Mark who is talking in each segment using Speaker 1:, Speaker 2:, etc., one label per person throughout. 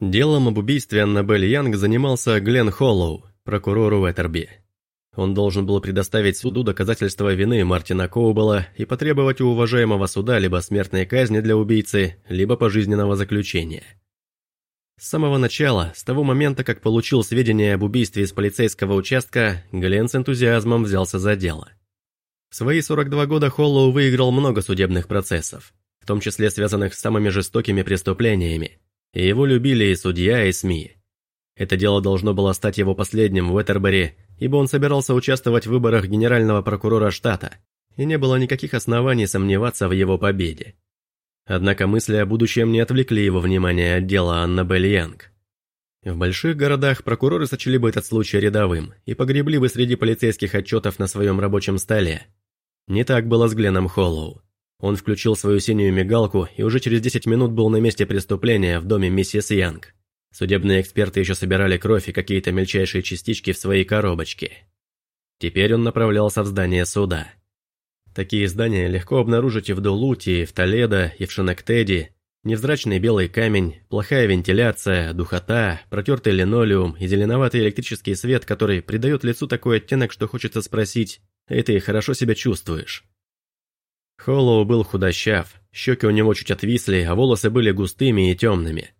Speaker 1: Делом об убийстве Аннабель Янг занимался Глен Холлоу, прокурор Уэттерби. Он должен был предоставить суду доказательства вины Мартина Коубела и потребовать у уважаемого суда либо смертной казни для убийцы, либо пожизненного заключения. С самого начала, с того момента, как получил сведения об убийстве из полицейского участка, Глен с энтузиазмом взялся за дело. В свои 42 года Холлоу выиграл много судебных процессов, в том числе связанных с самыми жестокими преступлениями, и его любили и судья, и СМИ. Это дело должно было стать его последним в Уэттербери, ибо он собирался участвовать в выборах генерального прокурора штата, и не было никаких оснований сомневаться в его победе. Однако мысли о будущем не отвлекли его внимание от дела Аннабель Янг. В больших городах прокуроры сочли бы этот случай рядовым и погребли бы среди полицейских отчетов на своем рабочем столе. Не так было с Гленном Холлоу. Он включил свою синюю мигалку и уже через 10 минут был на месте преступления в доме миссис Янг. Судебные эксперты еще собирали кровь и какие-то мельчайшие частички в свои коробочки. Теперь он направлялся в здание суда. Такие здания легко обнаружить и в Дулуте, и в Толедо, и в Шенектеде. Невзрачный белый камень, плохая вентиляция, духота, протертый линолеум и зеленоватый электрический свет, который придает лицу такой оттенок, что хочется спросить «Эй, ты хорошо себя чувствуешь?» Холлоу был худощав, щеки у него чуть отвисли, а волосы были густыми и темными.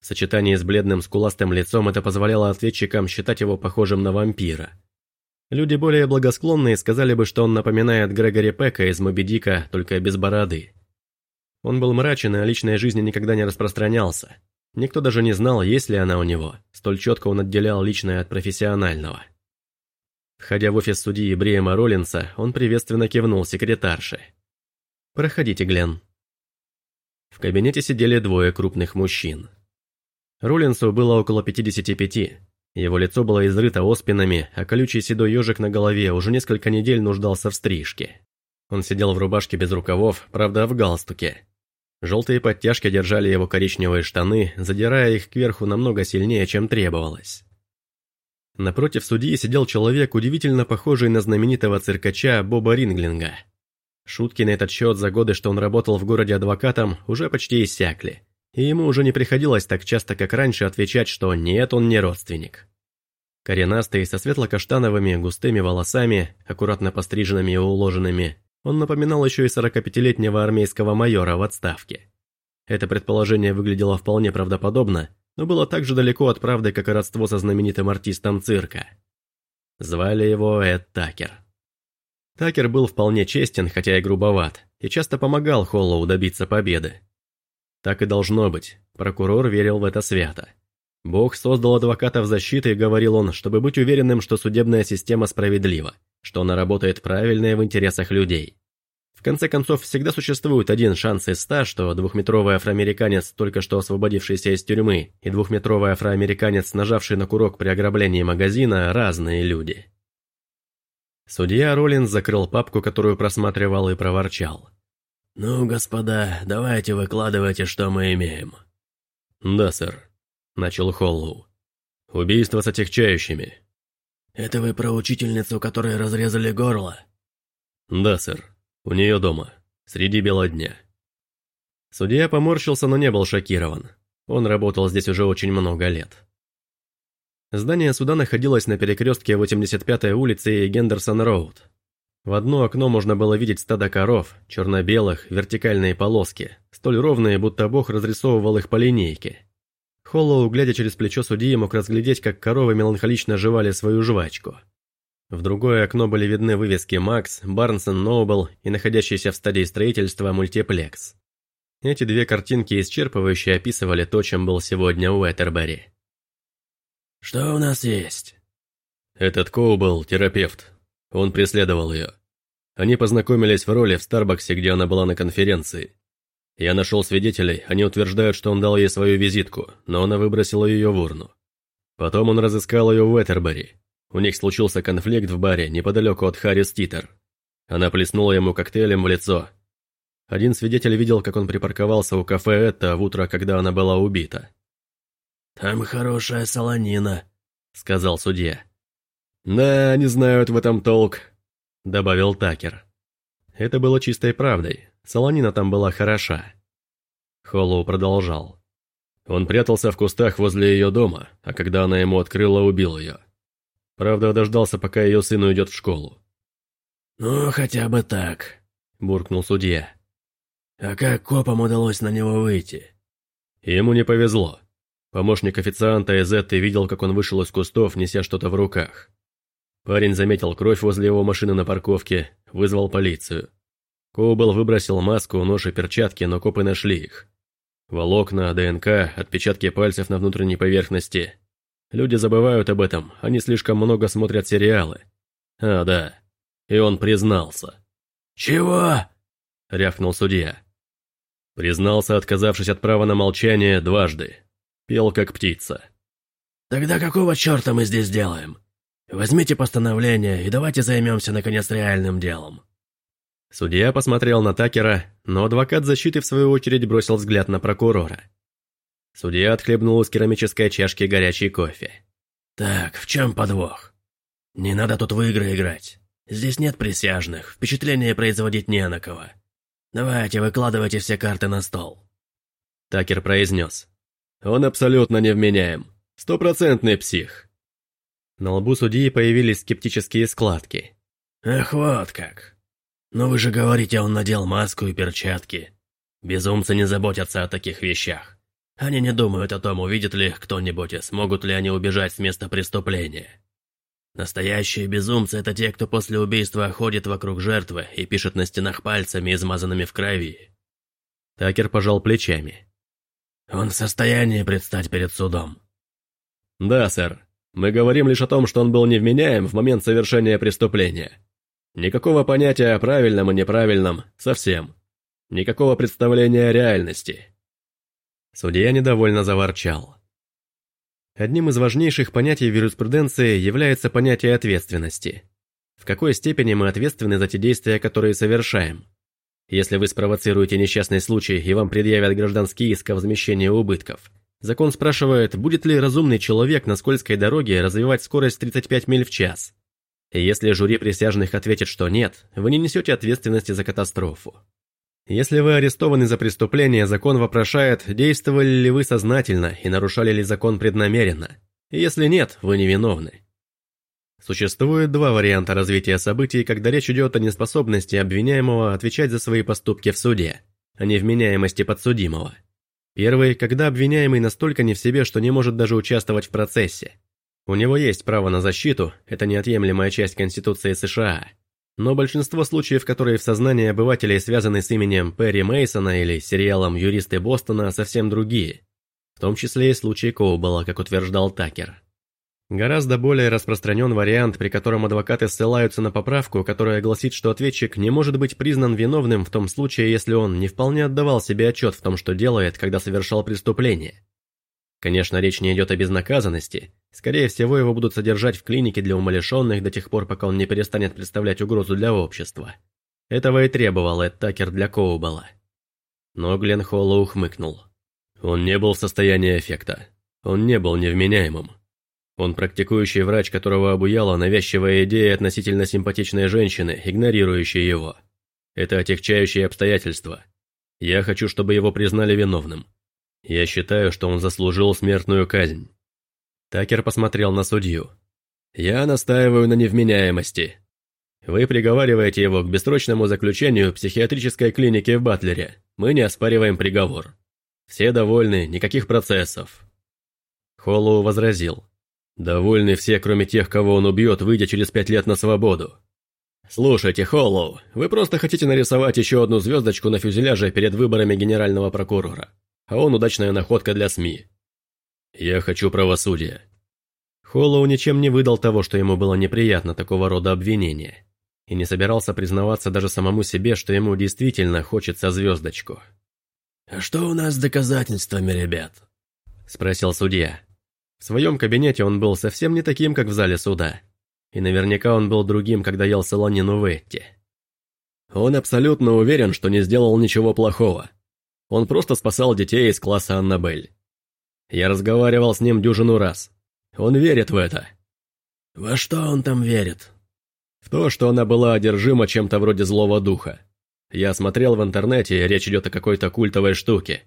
Speaker 1: В сочетании с бледным скуластым лицом это позволяло ответчикам считать его похожим на вампира. Люди более благосклонные сказали бы, что он напоминает Грегори Пека из Моби Дика, только без бороды. Он был мрачен и о личной жизни никогда не распространялся. Никто даже не знал, есть ли она у него, столь четко он отделял личное от профессионального. Входя в офис судьи Бриэма Роллинса, он приветственно кивнул секретарше. «Проходите, Глен». В кабинете сидели двое крупных мужчин. Роллинсу было около 55. Его лицо было изрыто оспинами, а колючий седой ежик на голове уже несколько недель нуждался в стрижке. Он сидел в рубашке без рукавов, правда в галстуке. Желтые подтяжки держали его коричневые штаны, задирая их кверху намного сильнее, чем требовалось. Напротив судьи сидел человек, удивительно похожий на знаменитого циркача Боба Ринглинга – Шутки на этот счет за годы, что он работал в городе адвокатом, уже почти иссякли. И ему уже не приходилось так часто, как раньше, отвечать, что нет, он не родственник. Коренастый, со светло-каштановыми, густыми волосами, аккуратно постриженными и уложенными, он напоминал еще и 45-летнего армейского майора в отставке. Это предположение выглядело вполне правдоподобно, но было так же далеко от правды, как и родство со знаменитым артистом цирка. Звали его Эд Такер. Такер был вполне честен, хотя и грубоват, и часто помогал Холлоу добиться победы. Так и должно быть, прокурор верил в это свято. Бог создал адвокатов защиты, говорил он, чтобы быть уверенным, что судебная система справедлива, что она работает правильно и в интересах людей. В конце концов, всегда существует один шанс из ста, что двухметровый афроамериканец, только что освободившийся из тюрьмы, и двухметровый афроамериканец, нажавший на курок при ограблении магазина, разные люди. Судья Роллинс закрыл папку, которую просматривал, и проворчал. «Ну, господа, давайте выкладывайте, что мы имеем». «Да, сэр», — начал Холлоу. «Убийство с отягчающими». «Это вы про учительницу, которой разрезали горло?» «Да, сэр. У нее дома. Среди бела дня». Судья поморщился, но не был шокирован. Он работал здесь уже очень много лет. Здание суда находилось на перекрестке 85-й улицы и Гендерсон-Роуд. В одно окно можно было видеть стадо коров, черно-белых, вертикальные полоски, столь ровные, будто бог разрисовывал их по линейке. Холлоу, глядя через плечо судьи, мог разглядеть, как коровы меланхолично жевали свою жвачку. В другое окно были видны вывески «Макс», «Барнсон Ноубл» и находящийся в стадии строительства «Мультиплекс». Эти две картинки исчерпывающе описывали то, чем был сегодня Уэттербери.
Speaker 2: «Что у нас есть?»
Speaker 1: Этот Коу был терапевт. Он преследовал ее. Они познакомились в роли в Старбаксе, где она была на конференции. Я нашел свидетелей, они утверждают, что он дал ей свою визитку, но она выбросила ее в урну. Потом он разыскал ее в Уэттербери. У них случился конфликт в баре неподалеку от Харрис Титер. Она плеснула ему коктейлем в лицо. Один свидетель видел, как он припарковался у кафе это в утро, когда она была убита.
Speaker 2: «Там хорошая солонина», — сказал судья.
Speaker 1: «Да, не знают в этом толк», — добавил Такер. Это было чистой правдой. Солонина там была хороша. Холлоу продолжал. Он прятался в кустах возле ее дома, а когда она ему открыла, убил ее. Правда, дождался, пока ее сын уйдет в школу.
Speaker 2: «Ну, хотя бы так», — буркнул судья. «А как копам удалось на него выйти?»
Speaker 1: Ему не повезло. Помощник официанта из Этты видел, как он вышел из кустов, неся что-то в руках. Парень заметил кровь возле его машины на парковке, вызвал полицию. Коубел выбросил маску, нож и перчатки, но копы нашли их. Волокна, ДНК, отпечатки пальцев на внутренней поверхности. Люди забывают об этом, они слишком много смотрят сериалы. А, да. И он признался.
Speaker 2: «Чего?»
Speaker 1: — рявкнул судья. Признался, отказавшись от права на молчание дважды. Пел как птица.
Speaker 2: «Тогда какого черта мы здесь делаем? Возьмите постановление и давайте займемся, наконец, реальным делом».
Speaker 1: Судья посмотрел на Такера, но адвокат защиты в свою очередь бросил взгляд на прокурора. Судья отхлебнул из керамической чашки горячий кофе.
Speaker 2: «Так, в чем подвох? Не надо тут в игры играть. Здесь нет присяжных, впечатление производить не на кого. Давайте, выкладывайте все карты на стол».
Speaker 1: Такер произнес. «Он абсолютно невменяем. Стопроцентный псих». На лбу судьи появились скептические складки.
Speaker 2: «Эх, вот как. Но вы же говорите, он надел маску и перчатки. Безумцы не заботятся о таких вещах. Они не думают о том, увидит ли их кто-нибудь и смогут ли они убежать с места преступления. Настоящие безумцы – это те, кто после убийства ходит вокруг жертвы и пишет на стенах пальцами, измазанными в крови.
Speaker 1: Такер пожал плечами.
Speaker 2: Он в состоянии предстать перед судом.
Speaker 1: Да, сэр. Мы говорим лишь о том, что он был невменяем в момент совершения преступления. Никакого понятия о правильном и неправильном, совсем. Никакого представления о реальности. Судья недовольно заворчал. Одним из важнейших понятий в юриспруденции является понятие ответственности. В какой степени мы ответственны за те действия, которые совершаем? Если вы спровоцируете несчастный случай и вам предъявят гражданский иск о возмещении убытков, закон спрашивает, будет ли разумный человек на скользкой дороге развивать скорость 35 миль в час, если жюри присяжных ответит, что нет, вы не несете ответственности за катастрофу. Если вы арестованы за преступление, закон вопрошает, действовали ли вы сознательно и нарушали ли закон преднамеренно. Если нет, вы невиновны. Существует два варианта развития событий, когда речь идет о неспособности обвиняемого отвечать за свои поступки в суде, а не вменяемости подсудимого. Первый, когда обвиняемый настолько не в себе, что не может даже участвовать в процессе. У него есть право на защиту, это неотъемлемая часть Конституции США. Но большинство случаев, которые в сознании обывателей связаны с именем Перри Мейсона или сериалом «Юристы Бостона», совсем другие. В том числе и случай Коубела, как утверждал Такер. Гораздо более распространен вариант, при котором адвокаты ссылаются на поправку, которая гласит, что ответчик не может быть признан виновным в том случае, если он не вполне отдавал себе отчет в том, что делает, когда совершал преступление. Конечно, речь не идет о безнаказанности. Скорее всего, его будут содержать в клинике для умалишенных до тех пор, пока он не перестанет представлять угрозу для общества. Этого и требовал Эд Такер для Коубала. Но Глен Холлоу ухмыкнул. Он не был в состоянии эффекта. Он не был невменяемым. Он практикующий врач, которого обуяла навязчивая идея относительно симпатичной женщины, игнорирующей его. Это отягчающие обстоятельства. Я хочу, чтобы его признали виновным. Я считаю, что он заслужил смертную казнь. Такер посмотрел на судью. Я настаиваю на невменяемости. Вы приговариваете его к бессрочному заключению в психиатрической клинике в Батлере. Мы не оспариваем приговор. Все довольны, никаких процессов. Холлоу возразил. Довольны все, кроме тех, кого он убьет, выйдя через пять лет на свободу. Слушайте, Холлоу, вы просто хотите нарисовать еще одну звездочку на фюзеляже перед выборами генерального прокурора а он удачная находка для СМИ. Я хочу правосудия. Холлоу ничем не выдал того, что ему было неприятно такого рода обвинения, и не собирался признаваться даже самому себе, что ему действительно хочется звездочку.
Speaker 2: «А что у нас с доказательствами, ребят?» – спросил судья.
Speaker 1: В своем кабинете он был совсем не таким, как в зале суда. И наверняка он был другим, когда ел солонину в Этти. Он абсолютно уверен, что не сделал ничего плохого. Он просто спасал детей из класса Аннабель. Я разговаривал с ним дюжину раз. Он верит в это.
Speaker 2: Во что он там верит?
Speaker 1: В то, что она была одержима чем-то вроде злого духа. Я смотрел в интернете, речь идет о какой-то культовой штуке.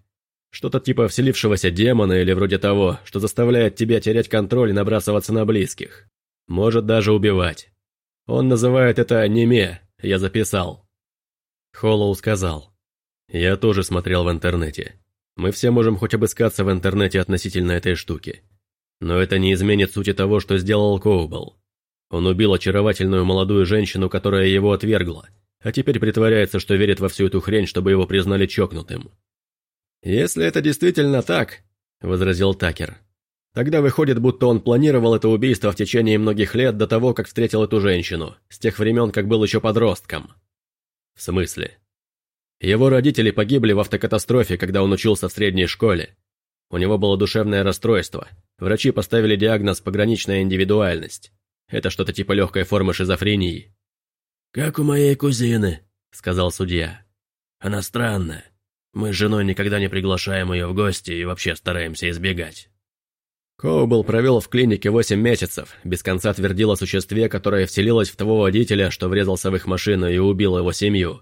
Speaker 1: Что-то типа вселившегося демона или вроде того, что заставляет тебя терять контроль и набрасываться на близких. Может даже убивать. Он называет это «неме», я записал. Холлоу сказал. Я тоже смотрел в интернете. Мы все можем хоть обыскаться в интернете относительно этой штуки. Но это не изменит сути того, что сделал Коубл. Он убил очаровательную молодую женщину, которая его отвергла, а теперь притворяется, что верит во всю эту хрень, чтобы его признали чокнутым. «Если это действительно так», — возразил Такер, «тогда выходит, будто он планировал это убийство в течение многих лет до того, как встретил эту женщину, с тех времен, как был еще подростком». «В смысле?» Его родители погибли в автокатастрофе, когда он учился в средней школе. У него было душевное расстройство. Врачи поставили диагноз «пограничная индивидуальность». Это что-то типа легкой формы шизофрении.
Speaker 2: «Как у моей кузины», — сказал судья. «Она странная. Мы с женой никогда не приглашаем ее в гости и вообще стараемся избегать».
Speaker 1: Коубл провел в клинике восемь месяцев, без конца твердил о существе, которое вселилось в того водителя, что врезался в их машину и убил его семью.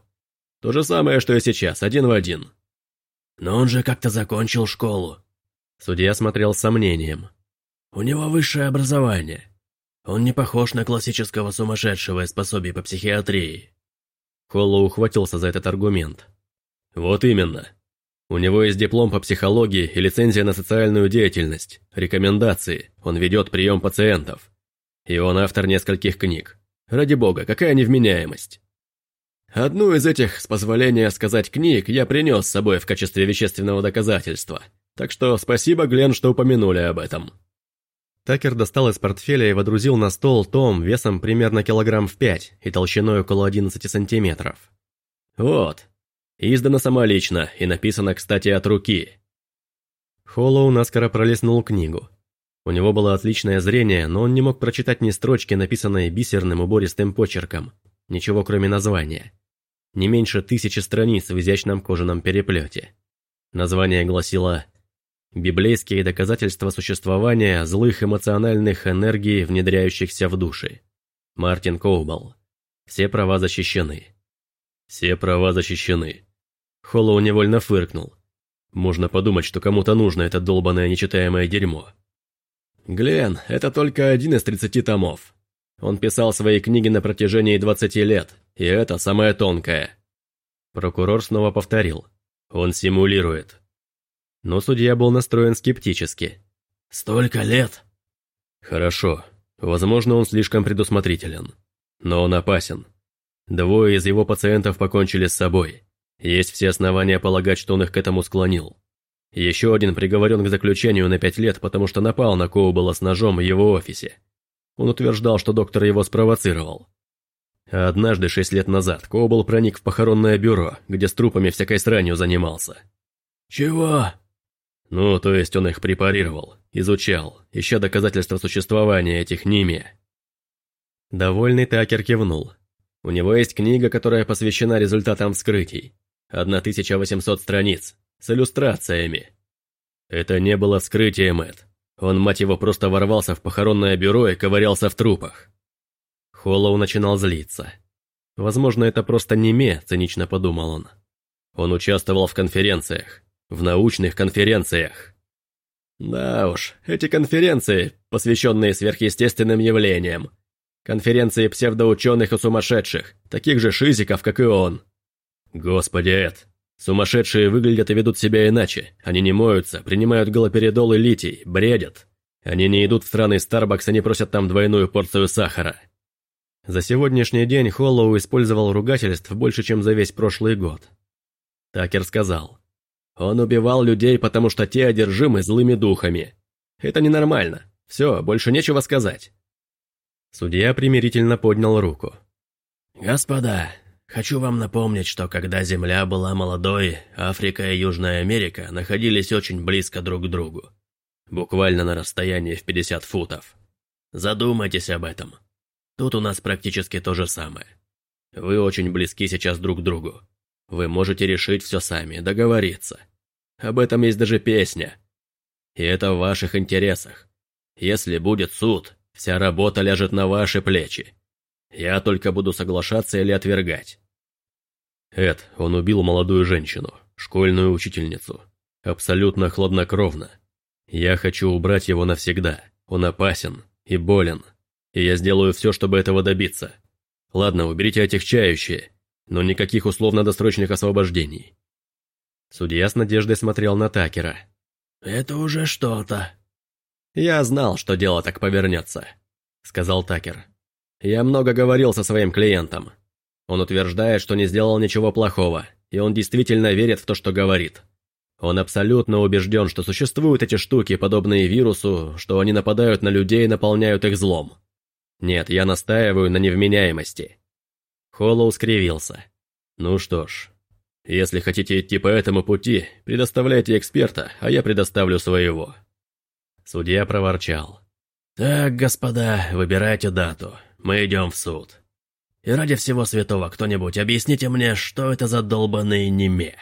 Speaker 1: То же самое, что и сейчас, один в один.
Speaker 2: Но он же как-то закончил школу.
Speaker 1: Судья смотрел с сомнением.
Speaker 2: У него высшее образование. Он не похож на классического сумасшедшего из пособий по психиатрии.
Speaker 1: Холлоу ухватился за этот аргумент. Вот именно. У него есть диплом по психологии и лицензия на социальную деятельность, рекомендации, он ведет прием пациентов. И он автор нескольких книг. Ради бога, какая невменяемость. Одну из этих, с позволения сказать, книг я принес с собой в качестве вещественного доказательства. Так что спасибо, Глен, что упомянули об этом. Такер достал из портфеля и водрузил на стол том весом примерно килограмм в пять и толщиной около 11 сантиметров. Вот. Издано самолично и написано, кстати, от руки. Холлоу наскоро пролистнул книгу. У него было отличное зрение, но он не мог прочитать ни строчки, написанные бисерным убористым почерком. Ничего кроме названия. Не меньше тысячи страниц в изящном кожаном переплете. Название гласило Библейские доказательства существования злых эмоциональных энергий, внедряющихся в души. Мартин Коубал. Все права защищены. Все права защищены. Холлоу невольно фыркнул. Можно подумать, что кому-то нужно это долбанное нечитаемое дерьмо. Глен, это только один из тридцати томов. Он писал свои книги на протяжении двадцати лет, и это самое тонкое. Прокурор снова повторил. Он симулирует. Но судья был настроен скептически.
Speaker 2: «Столько лет!»
Speaker 1: «Хорошо. Возможно, он слишком предусмотрителен. Но он опасен. Двое из его пациентов покончили с собой. Есть все основания полагать, что он их к этому склонил. Еще один приговорен к заключению на пять лет, потому что напал на Коубела с ножом в его офисе. Он утверждал, что доктор его спровоцировал. А однажды, шесть лет назад, Коубл проник в похоронное бюро, где с трупами всякой сранью занимался.
Speaker 2: «Чего?»
Speaker 1: Ну, то есть он их препарировал, изучал, ища доказательства существования этих ними. Довольный Такер кивнул. У него есть книга, которая посвящена результатам вскрытий. 1800 страниц, с иллюстрациями. Это не было вскрытием, Эд. Он, мать его, просто ворвался в похоронное бюро и ковырялся в трупах. Холлоу начинал злиться. Возможно, это просто неме, цинично подумал он. Он участвовал в конференциях, в научных конференциях. Да уж, эти конференции, посвященные сверхъестественным явлениям. Конференции псевдоученых и сумасшедших, таких же шизиков, как и он. Господи, Эд, сумасшедшие выглядят и ведут себя иначе. Они не моются, принимают галоперидол и литий, бредят. Они не идут в странный Старбакс и не просят там двойную порцию сахара. За сегодняшний день Холлоу использовал ругательств больше, чем за весь прошлый год. Такер сказал. Он убивал людей, потому что те одержимы злыми духами. Это ненормально. Все, больше нечего сказать. Судья примирительно поднял руку.
Speaker 2: «Господа, хочу вам напомнить, что когда Земля была молодой, Африка и Южная Америка находились очень близко друг к другу. Буквально на расстоянии в 50 футов. Задумайтесь об этом. Тут у нас практически то же самое. Вы очень близки сейчас друг к другу. Вы можете решить все сами, договориться. Об этом есть даже песня. И это в ваших интересах. Если будет суд, вся работа ляжет на ваши плечи. Я только буду соглашаться или отвергать.
Speaker 1: Эд, он убил молодую женщину, школьную учительницу. Абсолютно хладнокровно. Я хочу убрать его навсегда. Он опасен и болен. И я сделаю все, чтобы этого добиться. Ладно, уберите отягчающие, но никаких условно-досрочных освобождений. Судья с надеждой смотрел на Такера.
Speaker 2: «Это уже что-то».
Speaker 1: «Я знал, что дело так повернется», — сказал Такер. «Я много говорил со своим клиентом. Он утверждает, что не сделал ничего плохого, и он действительно верит в то, что говорит. Он абсолютно убежден, что существуют эти штуки, подобные вирусу, что они нападают на людей и наполняют их злом. Нет, я настаиваю на невменяемости. Холлоу скривился. Ну что ж, если хотите идти по этому пути, предоставляйте эксперта, а я предоставлю своего. Судья проворчал.
Speaker 2: Так, господа, выбирайте дату. Мы идем в суд. И ради всего святого кто-нибудь объясните мне, что это за долбанный неме?